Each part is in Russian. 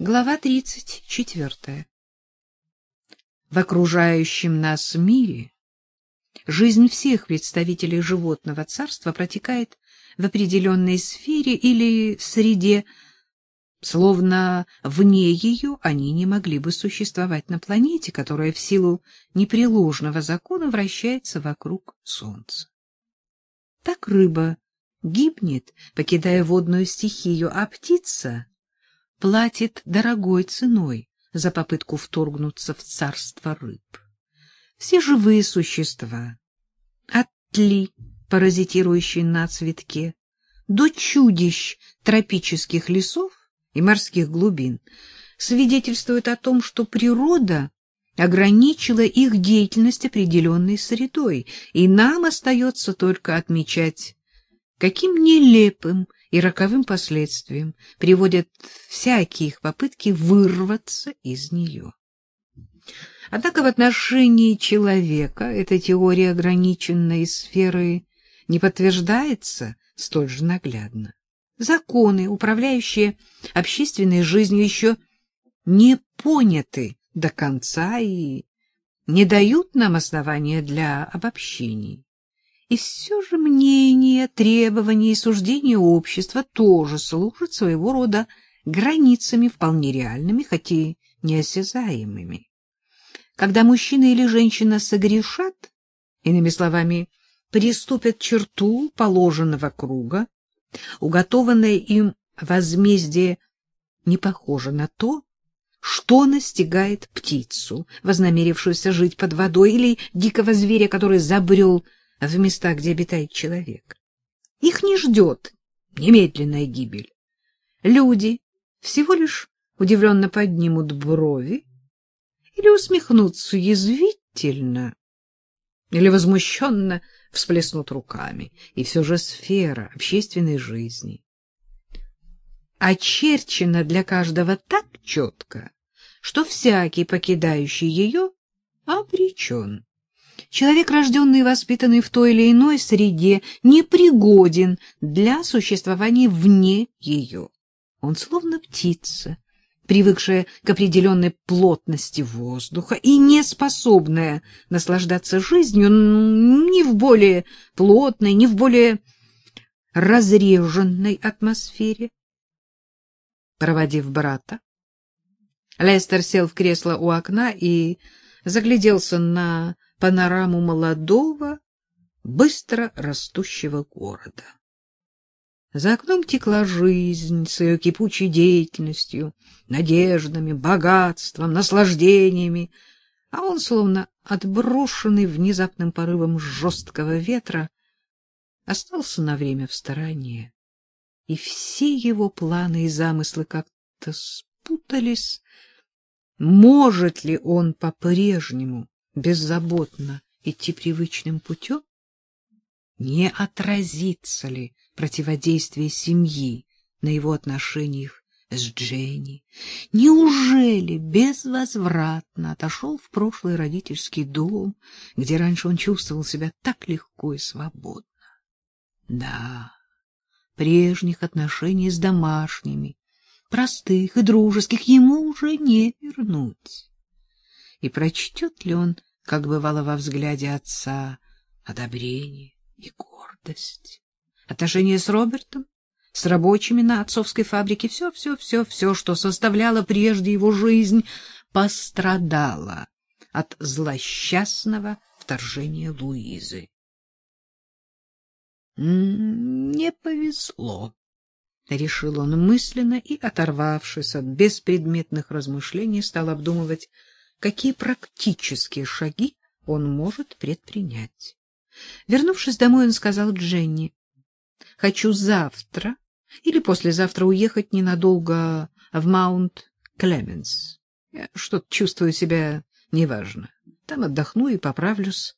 Глава 34. В окружающем нас мире жизнь всех представителей животного царства протекает в определенной сфере или среде, словно вне ее они не могли бы существовать на планете, которая в силу непреложного закона вращается вокруг Солнца. Так рыба гибнет, покидая водную стихию, а птица — платит дорогой ценой за попытку вторгнуться в царство рыб. Все живые существа, от тли, паразитирующей на цветке, до чудищ тропических лесов и морских глубин, свидетельствуют о том, что природа ограничила их деятельность определенной средой, и нам остается только отмечать, каким нелепым и роковым последствиям приводят всякие их попытки вырваться из нее. Однако в отношении человека эта теория ограниченной сферы не подтверждается столь же наглядно. Законы, управляющие общественной жизнью, еще не поняты до конца и не дают нам основания для обобщений. И все же мнения, требования и суждения общества тоже служат своего рода границами вполне реальными, хотя и неосязаемыми. Когда мужчина или женщина согрешат, иными словами, приступят черту положенного круга, уготованное им возмездие не похоже на то, что настигает птицу, вознамерившуюся жить под водой, или дикого зверя, который забрел в места, где обитает человек. Их не ждет немедленная гибель. Люди всего лишь удивленно поднимут брови или усмехнутся язвительно, или возмущенно всплеснут руками. И все же сфера общественной жизни очерчена для каждого так четко, что всякий, покидающий ее, обречен. Человек, рожденный и воспитанный в той или иной среде, непригоден для существования вне ее. Он словно птица, привыкшая к определенной плотности воздуха и не способная наслаждаться жизнью ни в более плотной, ни в более разреженной атмосфере. Проводив брата, Лестер сел в кресло у окна и загляделся на панораму молодого, быстро растущего города. За окном текла жизнь с ее кипучей деятельностью, надеждами, богатством, наслаждениями, а он, словно отброшенный внезапным порывом жесткого ветра, остался на время в стороне, и все его планы и замыслы как-то спутались. Может ли он по-прежнему беззаботно идти привычным путем? Не отразится ли противодействие семьи на его отношениях с Дженни? Неужели безвозвратно отошел в прошлый родительский дом, где раньше он чувствовал себя так легко и свободно? Да, прежних отношений с домашними, простых и дружеских, ему уже не вернуть. И прочтет ли он как бывало во взгляде отца, одобрение и гордость. Отношения с Робертом, с рабочими на отцовской фабрике, все, все, все, все, что составляло прежде его жизнь, пострадало от злосчастного вторжения Луизы. Не повезло, решил он мысленно и, оторвавшись от беспредметных размышлений, стал обдумывать какие практические шаги он может предпринять. Вернувшись домой, он сказал Дженни, «Хочу завтра или послезавтра уехать ненадолго в Маунт-Клеменс. Я что-то чувствую себя неважно. Там отдохну и поправлюсь».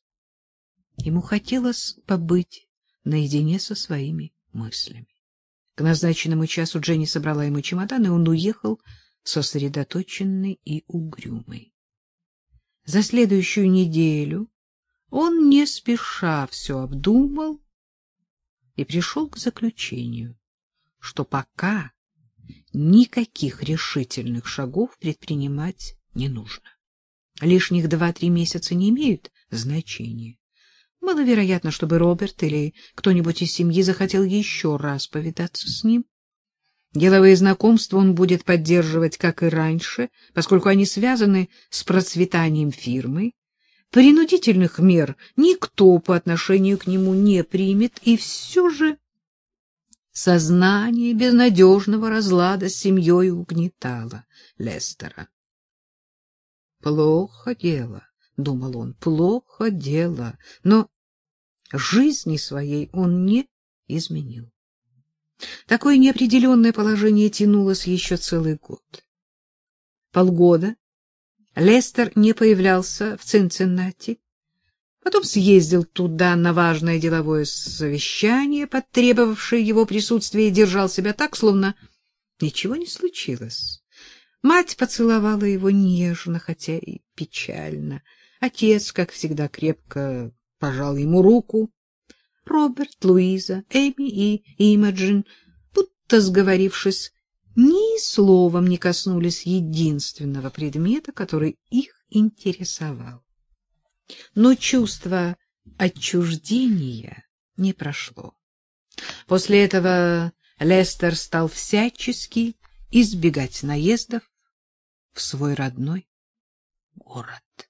Ему хотелось побыть наедине со своими мыслями. К назначенному часу Дженни собрала ему чемодан, и он уехал сосредоточенный и угрюмый. За следующую неделю он не спеша все обдумал и пришел к заключению, что пока никаких решительных шагов предпринимать не нужно. Лишних два-три месяца не имеют значения. Маловероятно, чтобы Роберт или кто-нибудь из семьи захотел еще раз повидаться с ним. Деловые знакомства он будет поддерживать, как и раньше, поскольку они связаны с процветанием фирмы. Принудительных мер никто по отношению к нему не примет, и все же сознание безнадежного разлада с семьей угнетало Лестера. Плохо дело, думал он, плохо дело, но жизни своей он не изменил. Такое неопределенное положение тянулось еще целый год. Полгода Лестер не появлялся в Цинциннати, потом съездил туда на важное деловое совещание, потребовавшее его присутствия, и держал себя так, словно ничего не случилось. Мать поцеловала его нежно, хотя и печально. Отец, как всегда, крепко пожал ему руку. Роберт, Луиза, Эми и Имаджин, будто сговорившись, ни словом не коснулись единственного предмета, который их интересовал. Но чувство отчуждения не прошло. После этого Лестер стал всячески избегать наездов в свой родной город.